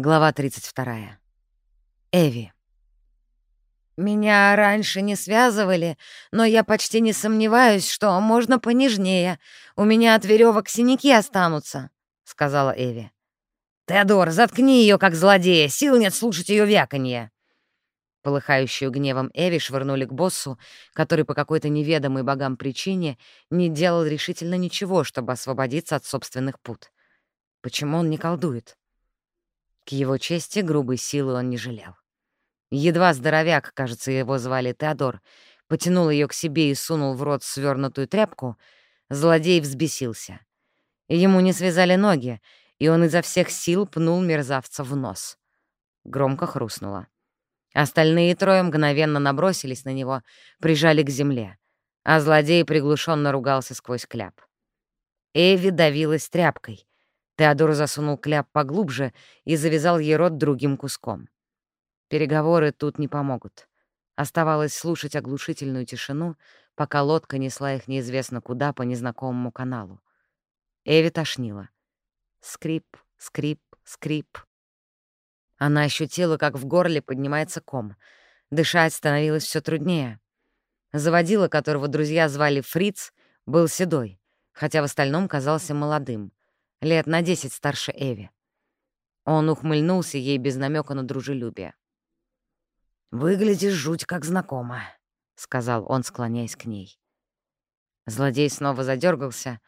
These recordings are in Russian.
Глава 32. Эви. «Меня раньше не связывали, но я почти не сомневаюсь, что можно понежнее. У меня от веревок синяки останутся», — сказала Эви. «Теодор, заткни ее, как злодея, сил нет слушать ее вяканье!» Полыхающую гневом Эви швырнули к боссу, который по какой-то неведомой богам причине не делал решительно ничего, чтобы освободиться от собственных пут. Почему он не колдует? К его чести грубой силы он не жалел. Едва здоровяк, кажется, его звали Теодор, потянул ее к себе и сунул в рот свернутую тряпку, злодей взбесился. Ему не связали ноги, и он изо всех сил пнул мерзавца в нос. Громко хрустнуло. Остальные трое мгновенно набросились на него, прижали к земле, а злодей приглушенно ругался сквозь кляп. Эви давилась тряпкой, Теодор засунул кляп поглубже и завязал ей рот другим куском. Переговоры тут не помогут. Оставалось слушать оглушительную тишину, пока лодка несла их неизвестно куда по незнакомому каналу. Эви тошнила. Скрип, скрип, скрип. Она ощутила, как в горле поднимается ком. Дышать становилось все труднее. Заводила, которого друзья звали Фриц, был седой, хотя в остальном казался молодым лет на десять старше Эви. Он ухмыльнулся ей без намека на дружелюбие. «Выглядишь жуть как знакомо», — сказал он, склоняясь к ней. Злодей снова задергался,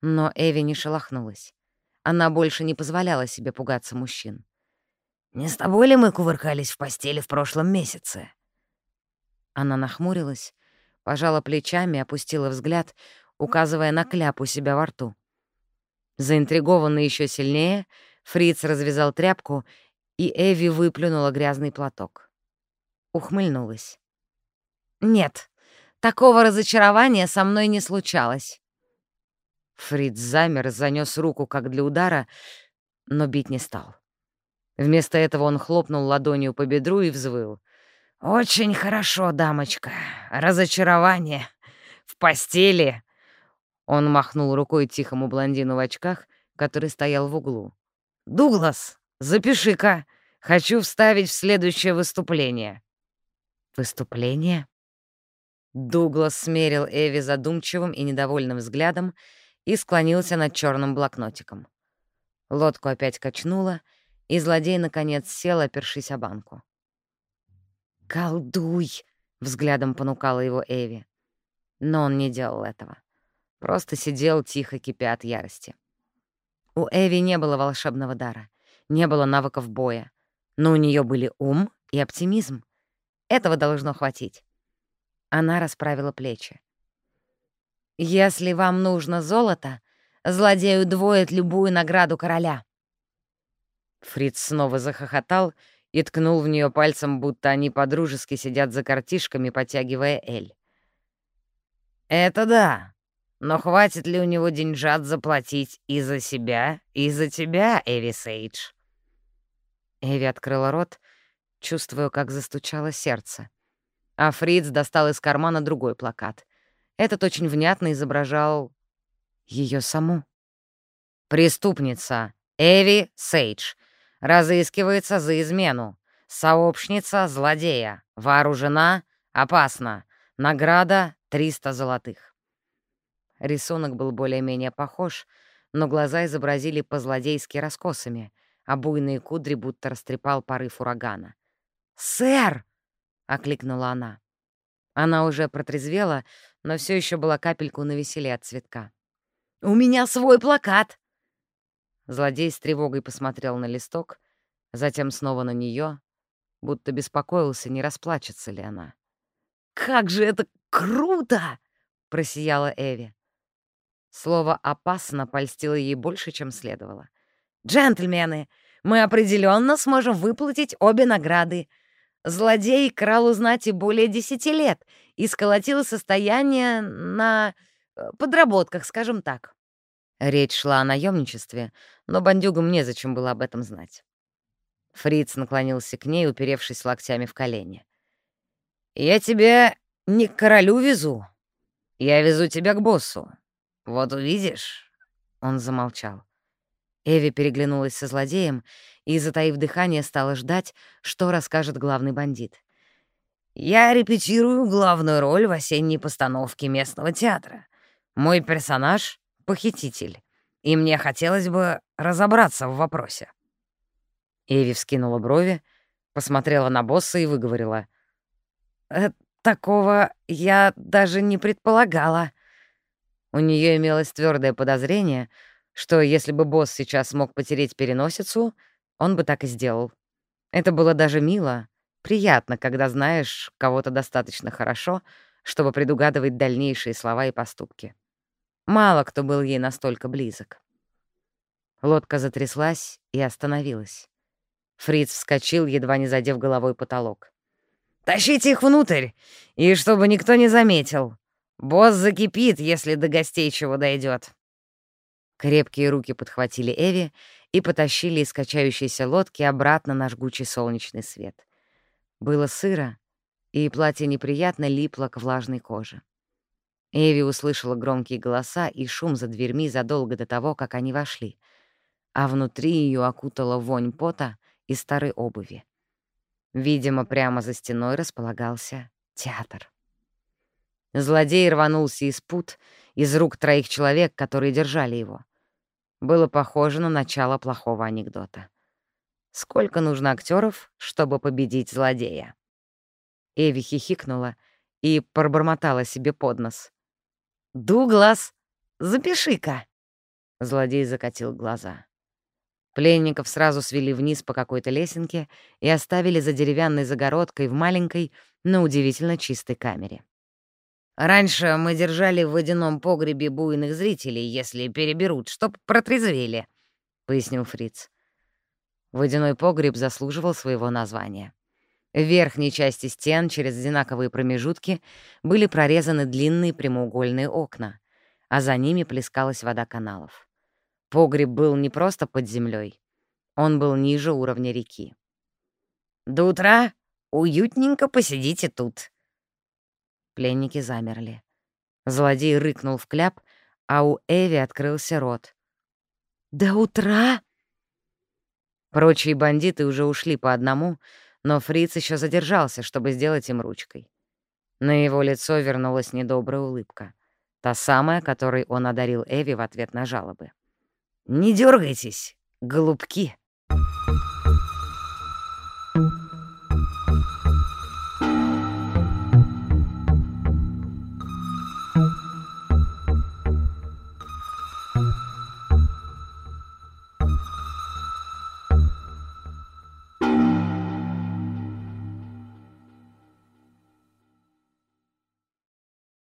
но Эви не шелохнулась. Она больше не позволяла себе пугаться мужчин. «Не с тобой ли мы кувыркались в постели в прошлом месяце?» Она нахмурилась, пожала плечами, опустила взгляд, указывая на кляп у себя во рту. Заинтригованный еще сильнее, Фриц развязал тряпку, и Эви выплюнула грязный платок. Ухмыльнулась. «Нет, такого разочарования со мной не случалось». Фриц замер, занёс руку как для удара, но бить не стал. Вместо этого он хлопнул ладонью по бедру и взвыл. «Очень хорошо, дамочка. Разочарование. В постели он махнул рукой тихому блондину в очках, который стоял в углу. «Дуглас, запиши-ка. Хочу вставить в следующее выступление». «Выступление?» Дуглас смерил Эви задумчивым и недовольным взглядом и склонился над черным блокнотиком. Лодку опять качнуло, и злодей, наконец, сел, опершись о банку. «Колдуй!» — взглядом понукала его Эви. Но он не делал этого. Просто сидел тихо, кипя от ярости. У Эви не было волшебного дара, не было навыков боя, но у нее были ум и оптимизм. Этого должно хватить. Она расправила плечи. «Если вам нужно золото, злодей удвоит любую награду короля». Фриц снова захохотал и ткнул в нее пальцем, будто они подружески сидят за картишками, потягивая эль. «Это да. Но хватит ли у него деньжат заплатить и за себя, и за тебя, Эви Сейдж?» Эви открыла рот, чувствуя, как застучало сердце. А Фриц достал из кармана другой плакат. Этот очень внятно изображал ее саму. «Преступница Эви Сейдж разыскивается за измену. Сообщница злодея. Вооружена. Опасна. Награда — 300 золотых». Рисунок был более-менее похож, но глаза изобразили по-злодейски раскосами, а буйные кудри будто растрепал порыв урагана. «Сэр!» — окликнула она. Она уже протрезвела, но все еще была капельку навеселе от цветка. «У меня свой плакат!» Злодей с тревогой посмотрел на листок, затем снова на нее, будто беспокоился, не расплачется ли она. «Как же это круто!» — просияла Эви. Слово «опасно» польстило ей больше, чем следовало. «Джентльмены, мы определенно сможем выплатить обе награды. Злодей крал у знати более десяти лет и сколотил состояние на э, подработках, скажем так». Речь шла о наемничестве, но бандюгам незачем было об этом знать. Фриц наклонился к ней, уперевшись локтями в колени. «Я тебя не к королю везу. Я везу тебя к боссу. «Вот увидишь», — он замолчал. Эви переглянулась со злодеем и, затаив дыхание, стала ждать, что расскажет главный бандит. «Я репетирую главную роль в осенней постановке местного театра. Мой персонаж — похититель, и мне хотелось бы разобраться в вопросе». Эви вскинула брови, посмотрела на босса и выговорила. «Э, «Такого я даже не предполагала». У нее имелось твердое подозрение, что если бы босс сейчас мог потереть переносицу, он бы так и сделал. Это было даже мило, приятно, когда знаешь кого-то достаточно хорошо, чтобы предугадывать дальнейшие слова и поступки. Мало кто был ей настолько близок. Лодка затряслась и остановилась. Фриц вскочил, едва не задев головой потолок. «Тащите их внутрь, и чтобы никто не заметил. Босс закипит, если до гостей чего дойдет. Крепкие руки подхватили Эви и потащили из качающейся лодки обратно на жгучий солнечный свет. Было сыро, и платье неприятно липло к влажной коже. Эви услышала громкие голоса и шум за дверьми задолго до того, как они вошли, а внутри ее окутала вонь пота и старой обуви. Видимо, прямо за стеной располагался театр. Злодей рванулся из пут, из рук троих человек, которые держали его. Было похоже на начало плохого анекдота. Сколько нужно актеров, чтобы победить злодея? Эви хихикнула и пробормотала себе под нос. «Дуглас, запиши-ка!» Злодей закатил глаза. Пленников сразу свели вниз по какой-то лесенке и оставили за деревянной загородкой в маленькой, но удивительно чистой камере. Раньше мы держали в водяном погребе буйных зрителей, если переберут, чтоб протрезвели», — пояснил Фриц. Водяной погреб заслуживал своего названия. В верхней части стен через одинаковые промежутки были прорезаны длинные прямоугольные окна, а за ними плескалась вода каналов. Погреб был не просто под землей, он был ниже уровня реки. «До утра уютненько посидите тут», Пленники замерли. Злодей рыкнул в кляп, а у Эви открылся рот. «До утра?» Прочие бандиты уже ушли по одному, но Фриц еще задержался, чтобы сделать им ручкой. На его лицо вернулась недобрая улыбка. Та самая, которой он одарил Эви в ответ на жалобы. «Не дергайтесь, голубки!»